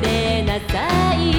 れなさい」